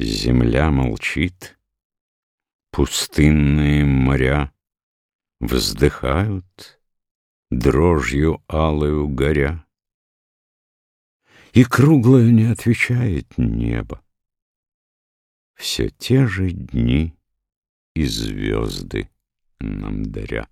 Земля молчит, пустынные моря Вздыхают, дрожью алую горя. И круглое не отвечает небо. Все те же дни и звезды нам даря.